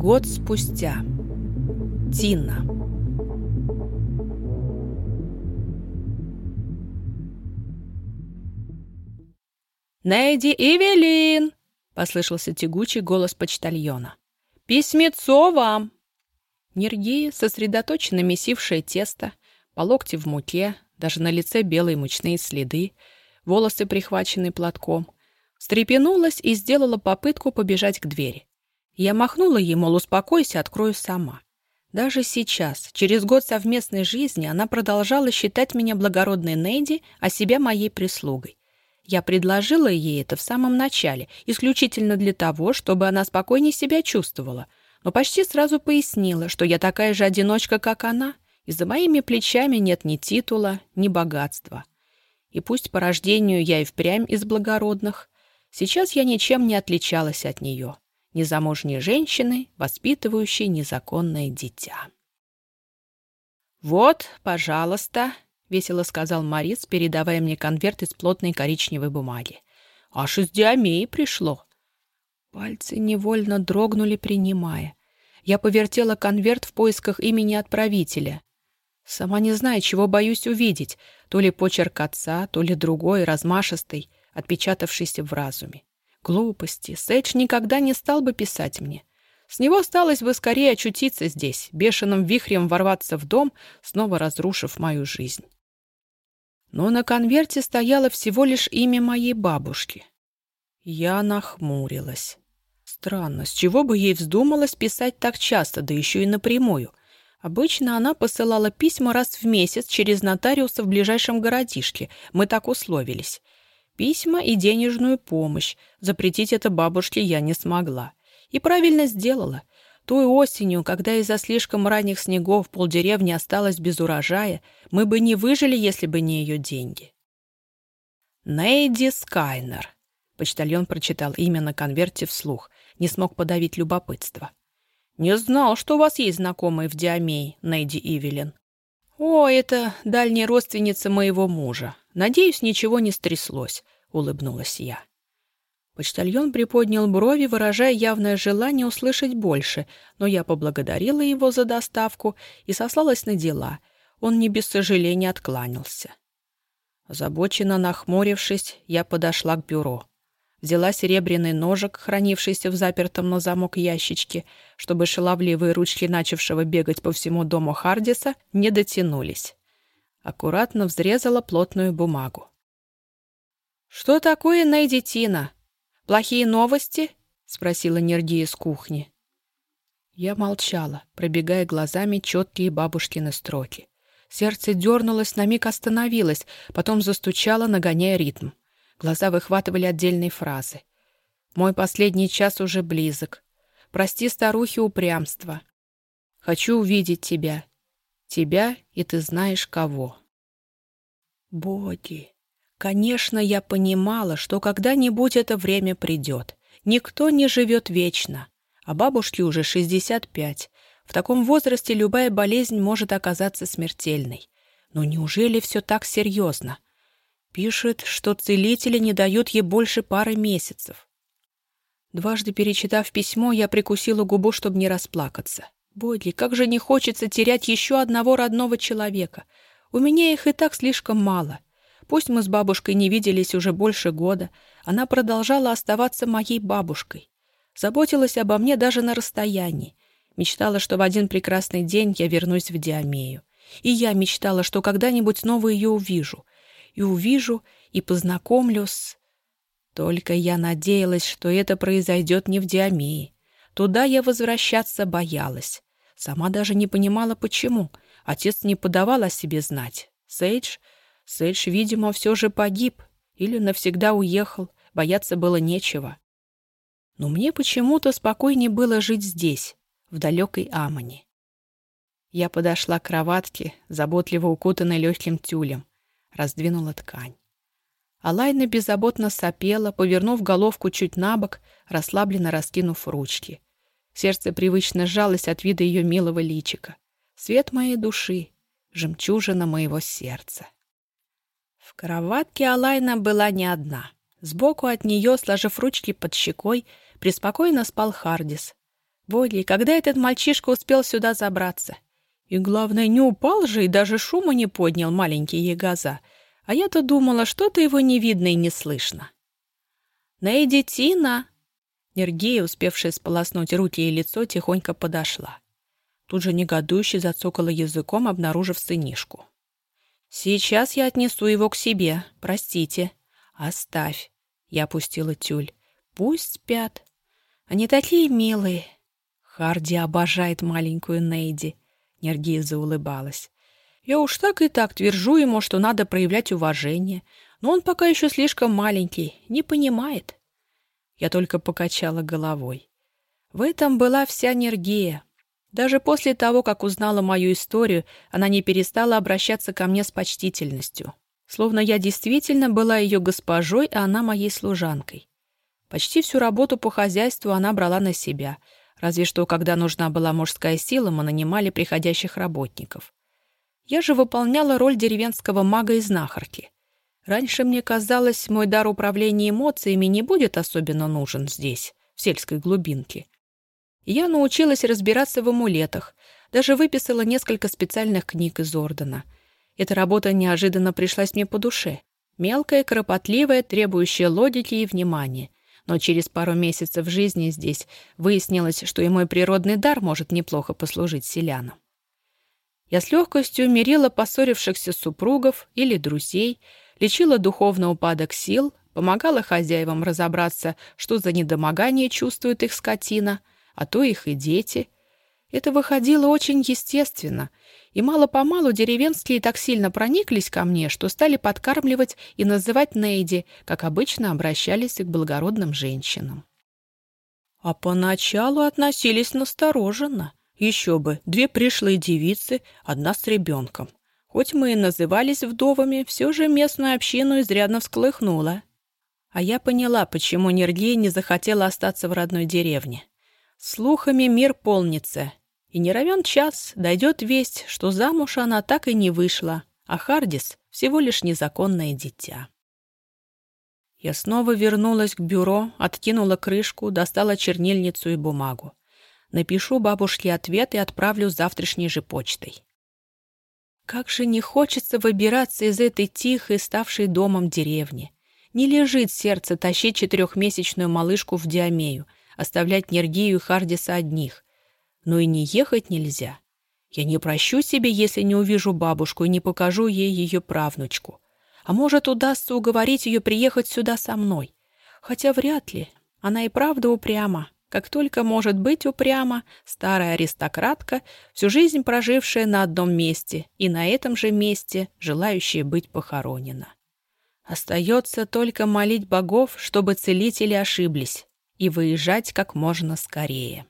Год спустя. Тина. «Нейди Эвелин!» — послышался тягучий голос почтальона. «Письмецо вам!» Нергия, сосредоточенно месившая тесто, по локти в муке, даже на лице белые мучные следы, волосы прихваченные платком, встрепенулась и сделала попытку побежать к двери. Я махнула ей, мол, успокойся, открою сама. Даже сейчас, через год совместной жизни, она продолжала считать меня благородной Нейди, а себя моей прислугой. Я предложила ей это в самом начале, исключительно для того, чтобы она спокойнее себя чувствовала, но почти сразу пояснила, что я такая же одиночка, как она, и за моими плечами нет ни титула, ни богатства. И пусть по рождению я и впрямь из благородных, сейчас я ничем не отличалась от нее, незамужней женщины, воспитывающей незаконное дитя. «Вот, пожалуйста», — весело сказал Морис, передавая мне конверт из плотной коричневой бумаги. «Аж из диамеи пришло». Пальцы невольно дрогнули, принимая. Я повертела конверт в поисках имени отправителя. Сама не знаю, чего боюсь увидеть, то ли почерк отца, то ли другой, размашистый, отпечатавшийся в разуме. Глупости. Сейдж никогда не стал бы писать мне. С него осталось бы скорее очутиться здесь, бешеным вихрем ворваться в дом, снова разрушив мою жизнь но на конверте стояло всего лишь имя моей бабушки. Я нахмурилась. Странно, с чего бы ей вздумалось писать так часто, да еще и напрямую? Обычно она посылала письма раз в месяц через нотариуса в ближайшем городишке. Мы так условились. Письма и денежную помощь. Запретить это бабушке я не смогла. И правильно сделала. Той осенью, когда из-за слишком ранних снегов полдеревни осталось без урожая, мы бы не выжили, если бы не ее деньги. Нейди Скайнер. Почтальон прочитал имя на конверте вслух, не смог подавить любопытство. «Не знал, что у вас есть знакомые в Диамей, Нейди Ивелин». «О, это дальняя родственница моего мужа. Надеюсь, ничего не стряслось», — улыбнулась я. Почтальон приподнял брови, выражая явное желание услышать больше, но я поблагодарила его за доставку и сослалась на дела. Он не без сожаления откланялся. Озабоченно нахмурившись, я подошла к бюро. Взяла серебряный ножик, хранившийся в запертом на замок ящичке, чтобы шаловливые ручки начавшего бегать по всему дому Хардиса не дотянулись. Аккуратно взрезала плотную бумагу. «Что такое Найдитина?» «Плохие новости?» — спросила Нергия с кухни. Я молчала, пробегая глазами четкие бабушкины строки. Сердце дернулось, на миг остановилось, потом застучало, нагоняя ритм. Глаза выхватывали отдельные фразы. «Мой последний час уже близок. Прости, старухи, упрямство. Хочу увидеть тебя. Тебя, и ты знаешь кого». Боги, Конечно, я понимала, что когда-нибудь это время придет. Никто не живет вечно, а бабушке уже 65. В таком возрасте любая болезнь может оказаться смертельной. Но неужели все так серьезно? Пишет, что целители не дают ей больше пары месяцев. Дважды перечитав письмо, я прикусила губу, чтобы не расплакаться. Бодли, как же не хочется терять еще одного родного человека. У меня их и так слишком мало — Пусть мы с бабушкой не виделись уже больше года, она продолжала оставаться моей бабушкой. Заботилась обо мне даже на расстоянии. Мечтала, что в один прекрасный день я вернусь в Диамею. И я мечтала, что когда-нибудь снова ее увижу. И увижу, и познакомлю с... Только я надеялась, что это произойдет не в Диамее. Туда я возвращаться боялась. Сама даже не понимала, почему. Отец не подавал о себе знать. Сейдж Сэдж, видимо, все же погиб или навсегда уехал, бояться было нечего. Но мне почему-то спокойнее было жить здесь, в далекой Амане. Я подошла к кроватке, заботливо укутанной легким тюлем, раздвинула ткань. Алайна беззаботно сопела, повернув головку чуть на бок, расслабленно раскинув ручки. Сердце привычно сжалось от вида ее милого личика. Свет моей души, жемчужина моего сердца. В кроватке Алайна была не одна. Сбоку от нее, сложив ручки под щекой, преспокойно спал Хардис. Боли, когда этот мальчишка успел сюда забраться? И главное, не упал же и даже шума не поднял маленький ягоза. А я-то думала, что-то его не видно и не слышно. «Нейди Тина!» Нергея, успевшая сполоснуть руки и лицо, тихонько подошла. Тут же негодующе зацокала языком, обнаружив сынишку. «Сейчас я отнесу его к себе. Простите. Оставь». Я опустила тюль. «Пусть спят. Они такие милые». Харди обожает маленькую Нейди. Нергия заулыбалась. «Я уж так и так твержу ему, что надо проявлять уважение. Но он пока еще слишком маленький, не понимает». Я только покачала головой. В этом была вся Нергия. Даже после того, как узнала мою историю, она не перестала обращаться ко мне с почтительностью. Словно я действительно была ее госпожой, а она моей служанкой. Почти всю работу по хозяйству она брала на себя, разве что, когда нужна была мужская сила, мы нанимали приходящих работников. Я же выполняла роль деревенского мага и знахарки. Раньше мне казалось, мой дар управления эмоциями не будет особенно нужен здесь, в сельской глубинке. Я научилась разбираться в амулетах, даже выписала несколько специальных книг из Ордена. Эта работа неожиданно пришлась мне по душе. Мелкая, кропотливая, требующая логики и внимания. Но через пару месяцев жизни здесь выяснилось, что и мой природный дар может неплохо послужить селянам. Я с легкостью мирила поссорившихся супругов или друзей, лечила духовный упадок сил, помогала хозяевам разобраться, что за недомогание чувствует их скотина — а то их и дети. Это выходило очень естественно, и мало-помалу деревенские так сильно прониклись ко мне, что стали подкармливать и называть Нейди, как обычно обращались к благородным женщинам. А поначалу относились настороженно. Еще бы, две пришлые девицы, одна с ребенком. Хоть мы и назывались вдовами, все же местную общину изрядно всколыхнуло. А я поняла, почему Нергей не захотела остаться в родной деревне. Слухами мир полнится, и не равен час дойдет весть, что замуж она так и не вышла, а Хардис — всего лишь незаконное дитя. Я снова вернулась к бюро, откинула крышку, достала чернильницу и бумагу. Напишу бабушке ответ и отправлю завтрашней же почтой. Как же не хочется выбираться из этой тихой, ставшей домом деревни. Не лежит сердце тащить четырехмесячную малышку в Диамею — оставлять Нергию и Хардиса одних. Но и не ехать нельзя. Я не прощу себе, если не увижу бабушку и не покажу ей ее правнучку. А может, удастся уговорить ее приехать сюда со мной. Хотя вряд ли. Она и правда упряма. Как только может быть упряма, старая аристократка, всю жизнь прожившая на одном месте и на этом же месте желающая быть похоронена. Остается только молить богов, чтобы целители ошиблись и выезжать как можно скорее.